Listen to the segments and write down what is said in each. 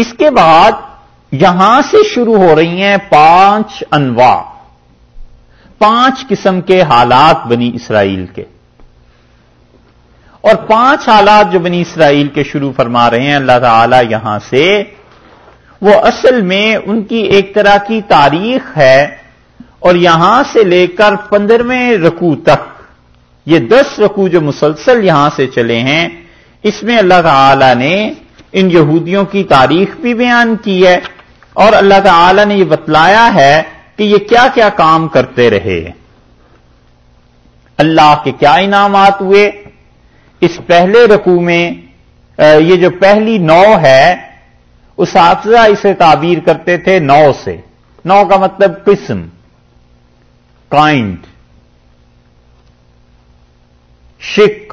اس کے بعد یہاں سے شروع ہو رہی ہیں پانچ انواع، پانچ قسم کے حالات بنی اسرائیل کے۔ اور پانچ حالات جو بنی اسرائیل کے شروع فرما رہے ہیں، اللہ تعالی یہاں سے، وہ اصل میں ان کی ایک طرح کی تاریخ ہے، اور یہاں سے لے کر پندرہویں رکو تک، یہ دس رکو جو مسلسل یہاں سے چلے ہیں، اس میں اللہ تعالی نے ان یہودیوں کی تاریخ بھی بیان کی ہے اور اللہ تعالی نے یہ بتلایا ہے کہ یہ کیا کیا کام کرتے رہے۔ اللہ کے کیا انعامات ہوئے۔ اس پہلے رکوع میں یہ جو پہلی نو ہے، اس اسے تعبیر کرتے تھے نو سے۔ نو کا مطلب قسم کائنڈ شک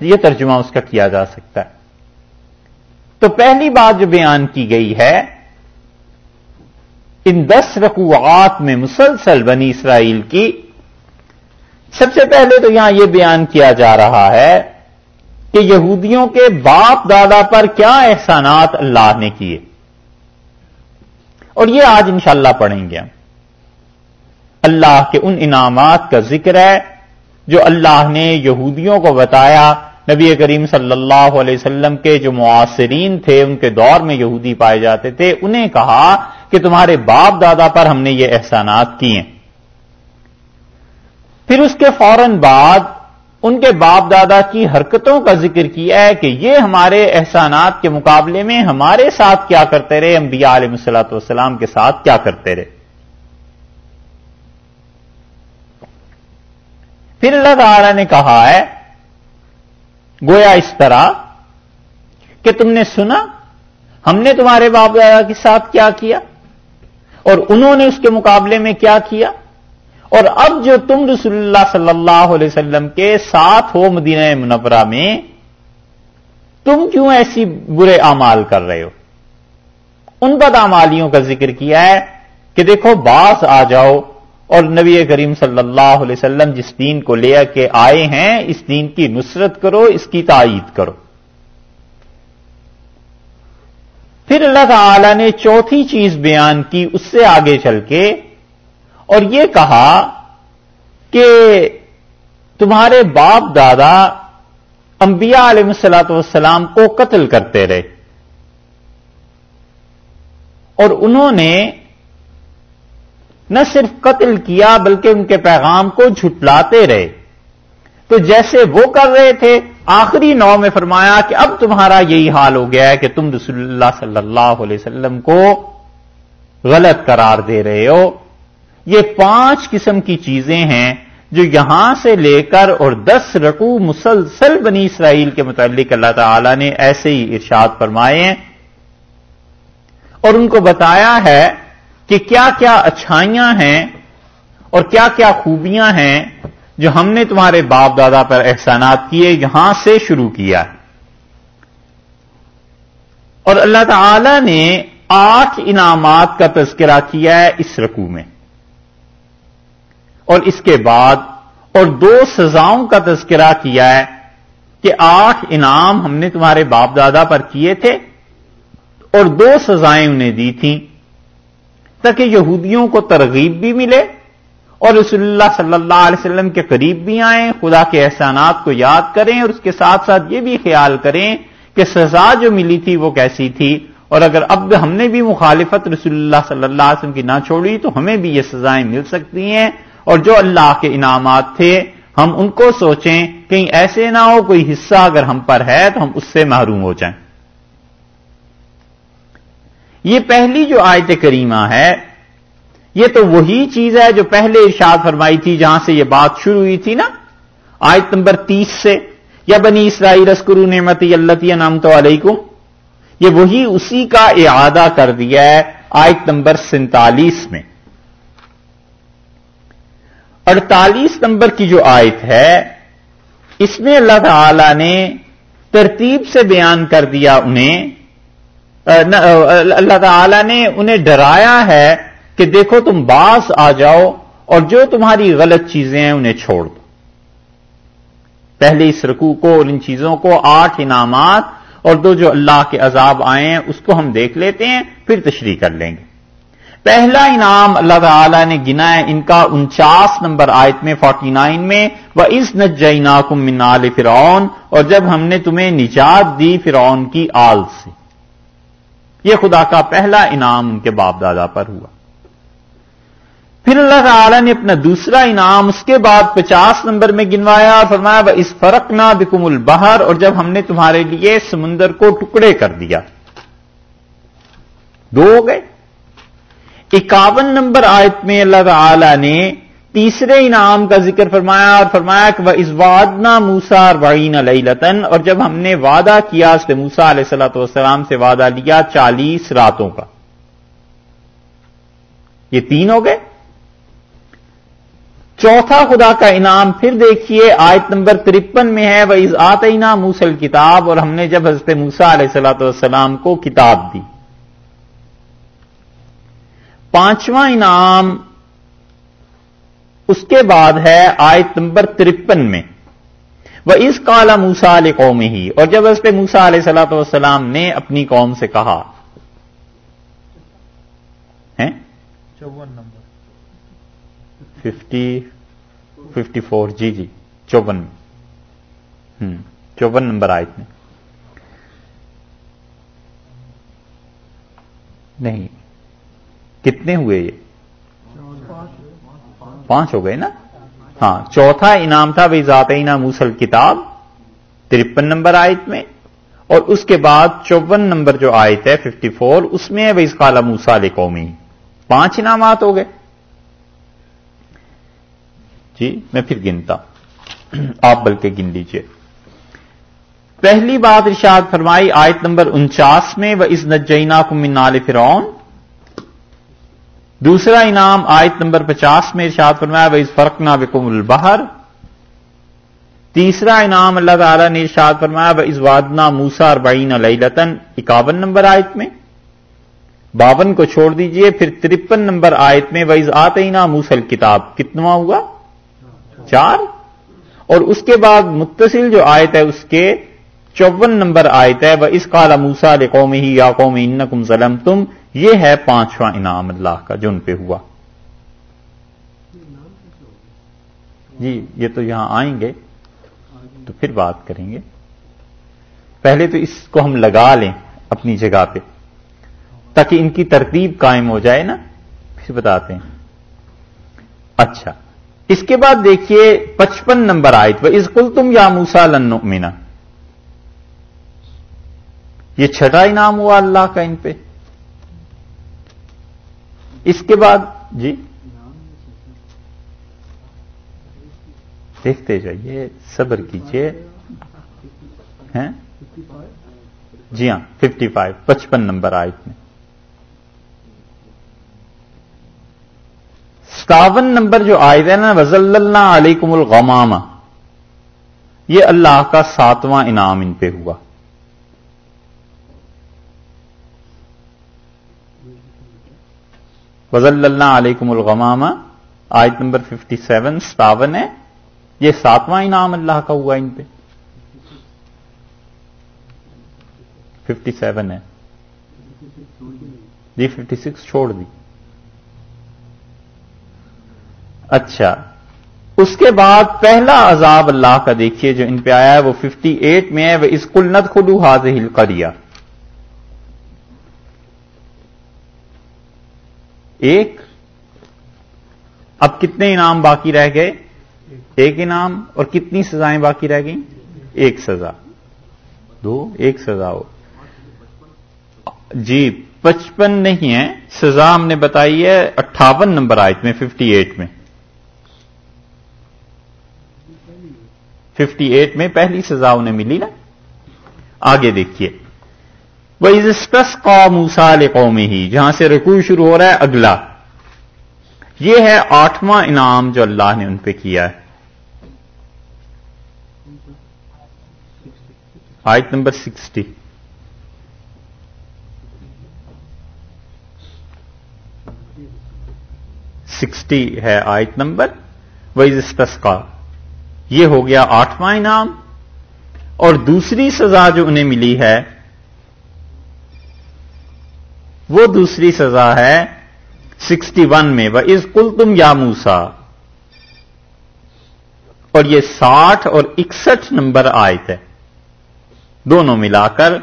یہ ترجمہ اس کا کیا جا سکتا ہے۔ تو پہلی بات جو بیان کی گئی ہے، ان دس رکوعات میں مسلسل بنی اسرائیل کی، سب سے پہلے تو یہاں یہ بیان کیا جا رہا ہے کہ یہودیوں کے باپ دادا پر کیا احسانات اللہ نے کیے۔ اور یہ آج انشاءاللہ پڑھیں گے ہم۔ اللہ کے ان انعامات کا ذکر ہے جو اللہ نے یہودیوں کو بتایا، نبی کریم صلی اللہ علیہ وسلم کے جو معاصرین تھے، ان کے دور میں یہودی پائے جاتے تھے، انہیں کہا کہ تمہارے باپ دادا پر ہم نے یہ احسانات کیے۔ پھر اس کے فوراً بعد ان کے باپ دادا کی حرکتوں کا ذکر کیا ہے کہ یہ ہمارے احسانات کے مقابلے میں ہمارے ساتھ کیا کرتے رہے، انبیاء علیہ مسلاط والسلام کے ساتھ کیا کرتے رہے۔ پھر اللہ تعالی نے کہا ہے، گویا اس طرح کہ تم نے سنا، ہم نے تمہارے باپ دادا کے ساتھ کیا کیا؟ اور انہوں نے اس کے مقابلے میں کیا کیا؟ اور اب جو تم رسول اللہ صلی اللہ علیہ وسلم کے ساتھ ہو مدینہ منورہ میں، تم کیوں ایسی برے اعمال کر رہے ہو؟ ان بدعمالیوں کا ذکر کیا ہے کہ دیکھو باس آ جاؤ اور نبی کریم صلی اللہ علیہ وسلم جس دین کو لے کے آئے ہیں، اس دین کی نصرت کرو، اس کی تائید کرو۔ پھر اللہ تعالی نے چوتھی چیز بیان کی، اس سے آگے چل کے، اور یہ کہا کہ تمہارے باپ دادا انبیاء علیہ السلاۃ والسلام کو قتل کرتے رہے۔ اور انہوں نے نہ صرف قتل کیا بلکہ ان کے پیغام کو جھٹلاتے رہے۔ تو جیسے وہ کر رہے تھے، آخری نو میں فرمایا کہ اب تمہارا یہی حال ہو گیا ہے کہ تم رسول اللہ صلی اللہ علیہ وسلم کو غلط قرار دے رہے ہو۔ یہ پانچ قسم کی چیزیں ہیں جو یہاں سے لے کر اور دس رقو مسلسل بنی اسرائیل کے متعلق اللہ تعالی نے ایسے ہی ارشاد فرمائے ہیں۔ اور ان کو بتایا ہے کہ کیا کیا اچھائیاں ہیں اور کیا کیا خوبیاں ہیں جو ہم نے تمہارے باپ دادا پر احسانات کیے، یہاں سے شروع کیا اور اللہ تعالی نے آٹھ انعامات کا تذکرہ کیا ہے اس رقو میں۔ اور اس کے بعد اور دو سزاؤں کا تذکرہ کیا ہے کہ آٹھ انعام ہم نے تمہارے باپ دادا پر کیے تھے اور دو سزائیں انہیں دی تھیں۔ تاکہ یہودیوں کو ترغیب بھی ملے اور رسول اللہ صلی اللہ علیہ وسلم کے قریب بھی آئیں، خدا کے احسانات کو یاد کریں اور اس کے ساتھ ساتھ یہ بھی خیال کریں کہ سزا جو ملی تھی وہ کیسی تھی اور اگر اب ہم نے بھی مخالفت رسول اللہ صلی اللہ علیہ وسلم کی نہ چھوڑی تو ہمیں بھی یہ سزائیں مل سکتی ہیں اور جو اللہ کے انعامات تھے ہم ان کو سوچیں، کہیں ایسے نہ ہو کوئی حصہ اگر ہم پر ہے تو ہم اس سے محروم ہو جائیں۔ یہ پہلی جو آیت کریمہ ہے، یہ تو وہی چیز ہے جو پہلے ارشاد فرمائی تھی جہاں سے یہ بات شروع ہوئی تھی نا؟ آیت نمبر تیس سے، یا بنی اسرائی رسکرو نعمت اللہ نام تو علیکم، یہ وہی اسی کا اعادہ کر دیا ہے آیت نمبر سینتالیس میں۔ اڑتالیس نمبر کی جو آیت ہے، اس میں اللہ تعالی نے ترتیب سے بیان کر دیا انہیں اللہ تعالی نے انہیں ڈرایا ہے کہ دیکھو تم باس آ جاؤ اور جو تمہاری غلط چیزیں ہیں انہیں چھوڑ دو۔ پہلے اس رکوع کو اور ان چیزوں کو، آٹھ انعامات اور دو جو اللہ کے عذاب آئے ہیں، اس کو ہم دیکھ لیتے ہیں، پھر تشریح کر لیں گے۔ پہلا انعام اللہ تعالی نے گنا ہے ان کا انچاس نمبر آیت میں، فورٹی نائن میں وہ اس نجینا کم منال فرعون اور جب ہم نے تمہیں نجات دی فرعون کی آل سے۔ یہ خدا کا پہلا انعام ان کے باپ دادا پر ہوا۔ پھر اللہ تعالی نے اپنا دوسرا انعام اس کے بعد پچاس نمبر میں گنوایا اور فرمایا اس فرق نہ بکم البہر اور جب ہم نے تمہارے لیے سمندر کو ٹکڑے کر دیا۔ دو ہو گئے۔ اکاون نمبر آیت میں اللہ تعالی نے تیسرے انعام کا ذکر فرمایا اور فرمایا کہ وہ اس وادنا موسا وعین علیہ لطن اور جب ہم نے وعدہ کیا اس موسا علیہ السلط والسلام سے وعدہ لیا چالیس راتوں کا۔ یہ تین ہو گئے؟ چوتھا خدا کا انعام پھر دیکھیے، آیت نمبر ترپن میں ہے، وہ از آتینا موسل کتاب اور ہم نے جب حضرت موسا علیہ السلط والسلام کو کتاب دی۔ پانچواں انعام اس کے بعد ہے آیت نمبر ترپن میں۔ وہ اس کالا موسا علیہ قوم ہی اور جب اس پہ موسا علیہ صلاح والسلام نے اپنی قوم سے کہا چون نمبر۔ ففٹی ففٹی فور جی جی چوبن میں چوبن نمبر آیت میں۔ نہیں کتنے ہوئے یہ؟ پانچ ہو گئے نا؟ ہاں چوتھا انعام تھا بھائی ذاتعینہ موسل کتاب ترپن نمبر آیت میں، اور اس کے بعد چوبن نمبر جو آیت ہے، ففٹی فور، اس میں ہے اس کالا موسا قومی پانچ انعامات ہو گئے۔ جی میں پھر گنتا آپ بلکہ گن لیجیے۔ پہلی بات ارشاد فرمائی، آیت نمبر انچاس میں وہ اس نجینا کو منال فرون دوسرا انعام آیت نمبر پچاس میں ارشاد فرمایا وہ اس فرق نہ بکم البہر تیسرا انعام اللہ تعالیٰ نے ارشاد فرمایا وہ اس وادنا موسا اور بعین علیہ اکاون نمبر آیت میں۔ باون کو چھوڑ دیجیے، پھر ترپن نمبر آیت میں وہ از آتینا موسل کتاب کتنا ہوا؟ چار۔ اور اس کے بعد متصل جو آیت ہے، اس کے چون نمبر آیت ہے وہ اس کالا موسا قوم ہی یا قوم ان کم ظلم تم یہ ہے پانچواں انعام اللہ کا جو ان پہ ہوا۔ جی یہ تو یہاں آئیں گے، تو پھر بات کریں گے۔ پہلے تو اس کو ہم لگا لیں اپنی جگہ پہ، تاکہ ان کی ترتیب قائم ہو جائے نا۔ پھر بتاتے ہیں۔ اچھا اس کے بعد دیکھیے پچپن نمبر آئے تو اس کل تم یا موسا لنو مینا یہ چھٹا انعام ہوا اللہ کا ان پہ۔ اس کے بعد جی دیکھتے جائیے، صبر کیجیے۔ جی ہاں ففٹی فائیو پچپن نمبر آئے میں۔ ستاون نمبر جو آئے تھے نا وزل اللہ علیکم الغمامہ یہ اللہ کا ساتواں انعام ان پہ ہوا۔ وزل اللہ علیکم الغمامہ آیت نمبر ففٹی سیون ستاون ہے. یہ ساتواں انعام اللہ کا ہوا ان پہ. ففٹی سیون ہے. جی ففٹی سکس چھوڑ دی. اچھا. اس کے بعد پہلا عذاب اللہ کا دیکھیے جو ان پہ آیا ہے، وہ ففٹی ایٹ میں ہے. وہ اس کلنت خلو حاضل کریا ایک، اب کتنے انعام باقی رہ گئے؟ ایک انعام اور کتنی سزائیں باقی رہ گئیں؟ ایک سزا۔ دو، ایک سزا ہو۔ جی پچپن نہیں ہے، سزا ہم نے بتائی ہے اٹھاون نمبر آئے میں ففٹی ایٹ میں۔ ففٹی ایٹ میں پہلی سزا انہیں ملی نا؟ آگے دیکھیے۔ وہ اسپس قوم قومی ہی جہاں سے رکوع شروع ہو رہا ہے، اگلا۔ یہ ہے آٹھواں انعام جو اللہ نے ان پہ کیا ہے۔ آیت نمبر سکسٹی۔ سکسٹی ہے آیت نمبر۔ وائز کا یہ ہو گیا آٹھواں انعام۔ اور دوسری سزا جو انہیں ملی ہے وہ دوسری سزا ہے سکسٹی ون میں، وہ از کل تم یا موسا اور یہ ساٹھ اور اکسٹھ نمبر آیت ہے۔ دونوں ملا کر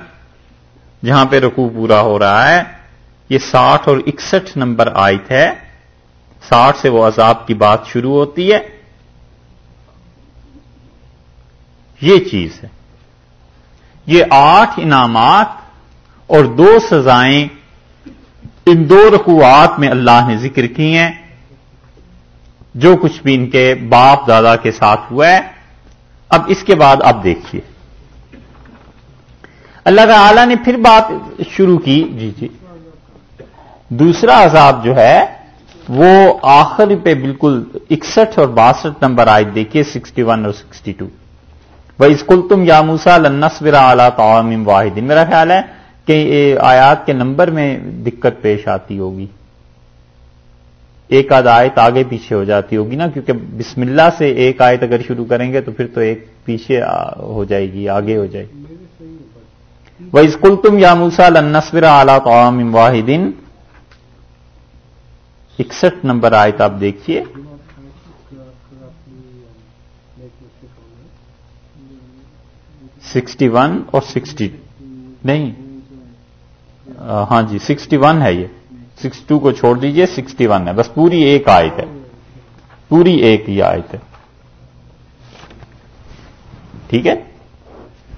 جہاں پہ رکوع پورا ہو رہا ہے، یہ ساٹھ اور اکسٹھ نمبر آیت ہے۔ ساٹھ سے وہ عذاب کی بات شروع ہوتی ہے۔ یہ چیز ہے۔ یہ آٹھ انعامات اور دو سزائیں ان دو رکوعات میں اللہ نے ذکر کی ہیں۔ جو کچھ بھی ان کے باپ دادا کے ساتھ ہوا ہے۔ اب اس کے بعد اب دیکھیے۔ اللہ تعالی نے پھر بات شروع کی۔ جی جی۔ دوسرا عذاب جو ہے، وہ آخر پہ بالکل اکسٹھ اور باسٹھ نمبر آئے دیکھیے، سکسٹی ون اور سکسٹی ٹو۔ بھائی اسکول تم یا موسا لنسورا اعلی تعام واحد۔ میرا خیال ہے کہ آیات کے نمبر میں دقت پیش آتی ہوگی۔ ایک آدھ آیت آگے پیچھے ہو جاتی ہوگی نا، کیونکہ بسم اللہ سے ایک آیت اگر شروع کریں گے تو پھر تو ایک پیچھے ہو جائے گی، آگے ہو جائے گی۔ وہ اسکول تم یا موسا لنسورا اعلی تعام واحدین اکسٹھ نمبر آیت آپ دیکھیے۔ سکسٹی ون اور سکسٹی نہیں۔ ہاں جی سکسٹی ون ہے یہ۔ سکسٹی ٹو کو چھوڑ دیجیے، سکسٹی ون ہے۔ بس پوری ایک آیت ہے۔ پوری ایک یہ آیت ہے۔ ٹھیک ہے؟